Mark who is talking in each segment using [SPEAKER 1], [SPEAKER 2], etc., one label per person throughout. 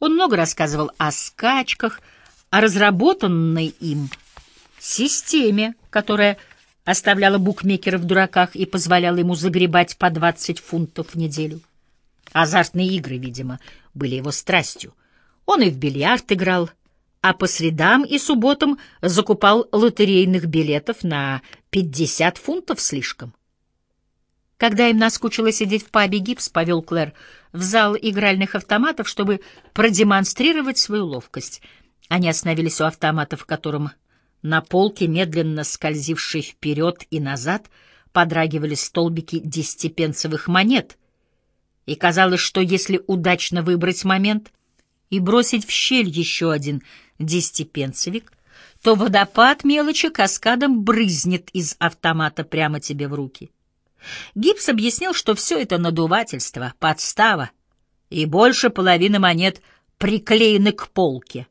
[SPEAKER 1] Он много рассказывал о скачках, о разработанной им системе, которая оставляла букмекера в дураках и позволяла ему загребать по 20 фунтов в неделю. Азартные игры, видимо, были его страстью. Он и в бильярд играл, а по средам и субботам закупал лотерейных билетов на 50 фунтов слишком. Когда им наскучило сидеть в пабе, Гипс повел Клэр в зал игральных автоматов, чтобы продемонстрировать свою ловкость. Они остановились у автомата, в котором на полке, медленно скользившей вперед и назад, подрагивали столбики десятипенцевых монет, и казалось, что если удачно выбрать момент и бросить в щель еще один десятипенцевик, то водопад мелочи каскадом брызнет из автомата прямо тебе в руки. Гипс объяснил, что все это надувательство, подстава, и больше половины монет приклеены к полке.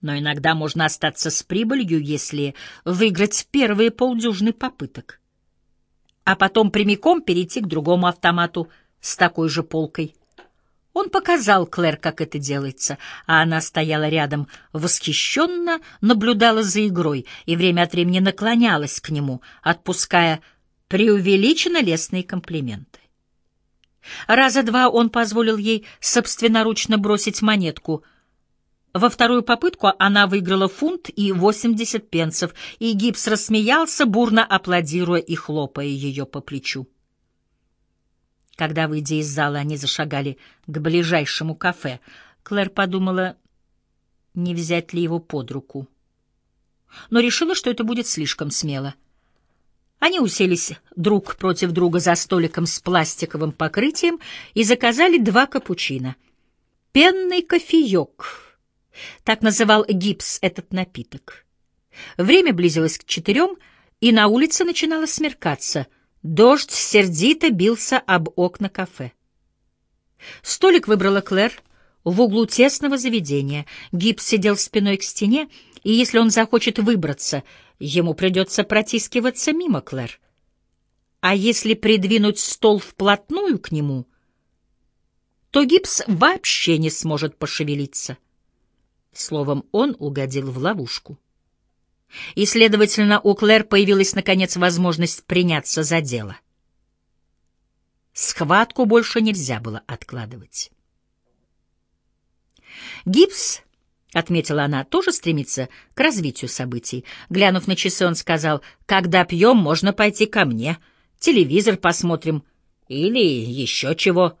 [SPEAKER 1] Но иногда можно остаться с прибылью, если выиграть первые полдюжины попыток. А потом прямиком перейти к другому автомату с такой же полкой. Он показал Клэр, как это делается, а она стояла рядом, восхищенно наблюдала за игрой и время от времени наклонялась к нему, отпуская преувеличенно лестные комплименты. Раза два он позволил ей собственноручно бросить монетку. Во вторую попытку она выиграла фунт и восемьдесят пенсов, и Гипс рассмеялся, бурно аплодируя и хлопая ее по плечу. Когда, выйдя из зала, они зашагали к ближайшему кафе, Клэр подумала, не взять ли его под руку. Но решила, что это будет слишком смело. Они уселись друг против друга за столиком с пластиковым покрытием и заказали два капучино. Пенный кофеек. Так называл гипс этот напиток. Время близилось к четырем, и на улице начинало смеркаться. Дождь сердито бился об окна кафе. Столик выбрала Клэр в углу тесного заведения. Гипс сидел спиной к стене, и если он захочет выбраться — ему придется протискиваться мимо Клэр. А если придвинуть стол вплотную к нему, то гипс вообще не сможет пошевелиться. Словом, он угодил в ловушку. И, следовательно, у Клэр появилась, наконец, возможность приняться за дело. Схватку больше нельзя было откладывать. Гипс — отметила она, — тоже стремится к развитию событий. Глянув на часы, он сказал, «Когда пьем, можно пойти ко мне, телевизор посмотрим или еще чего.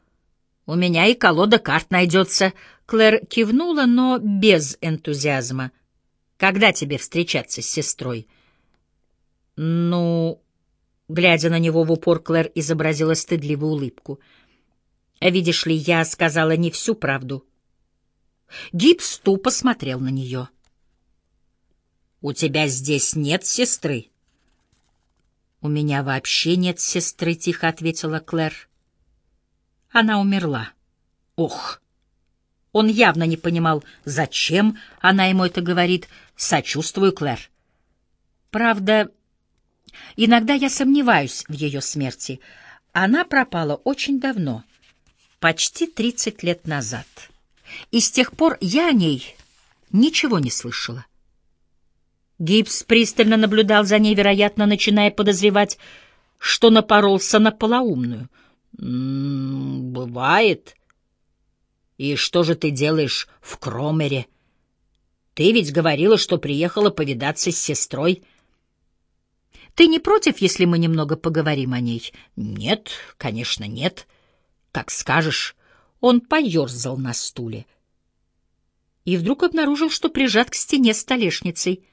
[SPEAKER 1] У меня и колода карт найдется». Клэр кивнула, но без энтузиазма. «Когда тебе встречаться с сестрой?» «Ну...» Глядя на него в упор, Клэр изобразила стыдливую улыбку. «Видишь ли, я сказала не всю правду». Гипс тупо смотрел на нее. «У тебя здесь нет сестры?» «У меня вообще нет сестры», — тихо ответила Клэр. Она умерла. Ох! Он явно не понимал, зачем она ему это говорит. Сочувствую, Клэр. Правда, иногда я сомневаюсь в ее смерти. Она пропала очень давно, почти тридцать лет назад и с тех пор я о ней ничего не слышала. Гибс пристально наблюдал за ней, вероятно, начиная подозревать, что напоролся на полоумную. «М бывает И что же ты делаешь в Кромере? Ты ведь говорила, что приехала повидаться с сестрой». «Ты не против, если мы немного поговорим о ней?» «Нет, конечно, нет. Как скажешь». Он поерзал на стуле и вдруг обнаружил, что прижат к стене столешницей.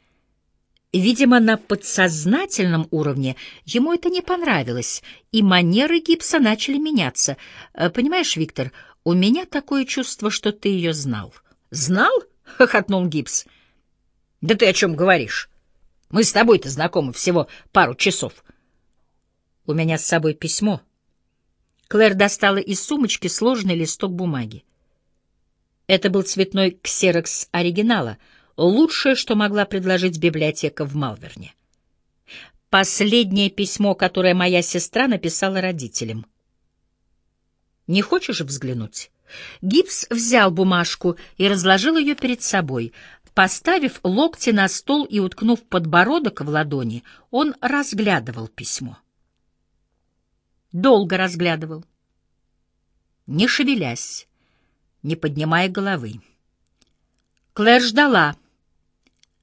[SPEAKER 1] Видимо, на подсознательном уровне ему это не понравилось, и манеры гипса начали меняться. Э, «Понимаешь, Виктор, у меня такое чувство, что ты ее знал». «Знал?» — хохотнул гипс. «Да ты о чем говоришь? Мы с тобой-то знакомы всего пару часов». «У меня с собой письмо», Клэр достала из сумочки сложный листок бумаги. Это был цветной ксерокс оригинала, лучшее, что могла предложить библиотека в Малверне. Последнее письмо, которое моя сестра написала родителям. Не хочешь взглянуть? Гипс взял бумажку и разложил ее перед собой. Поставив локти на стол и уткнув подбородок в ладони, он разглядывал письмо. Долго разглядывал, не шевелясь, не поднимая головы. Клэр ждала,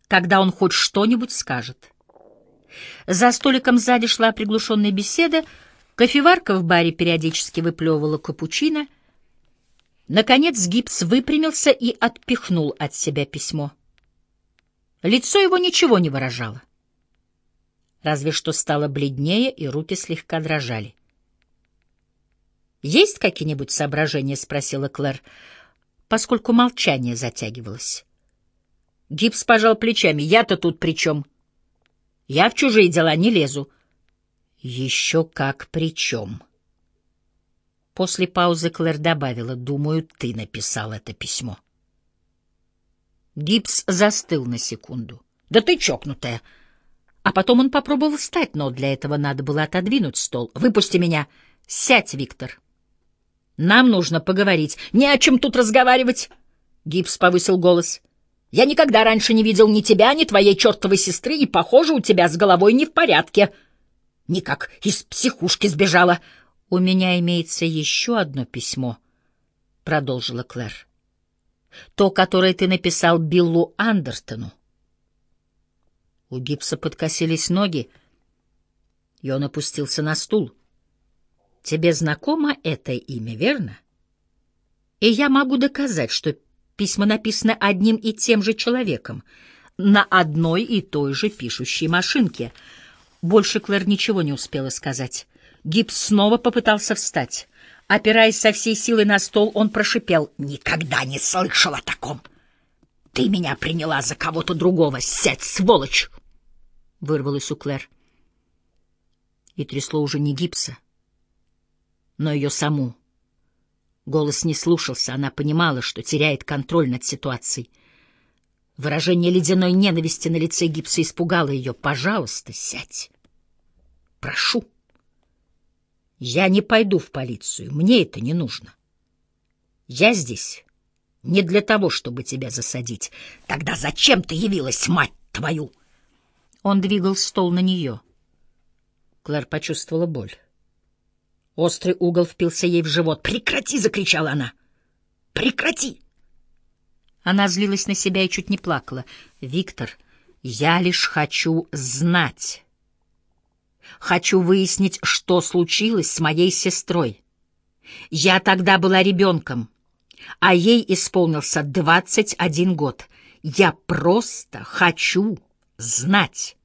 [SPEAKER 1] когда он хоть что-нибудь скажет. За столиком сзади шла приглушенная беседа, кофеварка в баре периодически выплевывала капучино. Наконец Гипс выпрямился и отпихнул от себя письмо. Лицо его ничего не выражало. Разве что стало бледнее, и руки слегка дрожали. «Есть какие-нибудь соображения?» — спросила Клэр, поскольку молчание затягивалось. Гипс пожал плечами. «Я-то тут при чем?» Я в чужие дела не лезу. Еще как при чем. После паузы Клэр добавила, думаю, ты написал это письмо. Гипс застыл на секунду. Да ты чокнутая. А потом он попробовал встать, но для этого надо было отодвинуть стол. Выпусти меня. Сядь, Виктор. Нам нужно поговорить. Не о чем тут разговаривать. Гипс повысил голос. Я никогда раньше не видел ни тебя, ни твоей чертовой сестры, и, похоже, у тебя с головой не в порядке. Никак из психушки сбежала. — У меня имеется еще одно письмо, — продолжила Клэр. — То, которое ты написал Биллу Андертону. У Гипса подкосились ноги, и он опустился на стул. — Тебе знакомо это имя, верно? И я могу доказать, что Письма написаны одним и тем же человеком, на одной и той же пишущей машинке. Больше Клэр ничего не успела сказать. Гипс снова попытался встать. Опираясь со всей силы на стол, он прошипел. «Никогда не слышал о таком! Ты меня приняла за кого-то другого! Сядь, сволочь!» Вырвалось у Клэр. И трясло уже не гипса, но ее саму. Голос не слушался, она понимала, что теряет контроль над ситуацией. Выражение ледяной ненависти на лице гипса испугало ее. «Пожалуйста, сядь. Прошу. Я не пойду в полицию, мне это не нужно. Я здесь не для того, чтобы тебя засадить. Тогда зачем ты явилась, мать твою?» Он двигал стол на нее. Клэр почувствовала боль. Острый угол впился ей в живот. «Прекрати!» — закричала она. «Прекрати!» Она злилась на себя и чуть не плакала. «Виктор, я лишь хочу знать. Хочу выяснить, что случилось с моей сестрой. Я тогда была ребенком, а ей исполнился двадцать один год. Я просто хочу знать».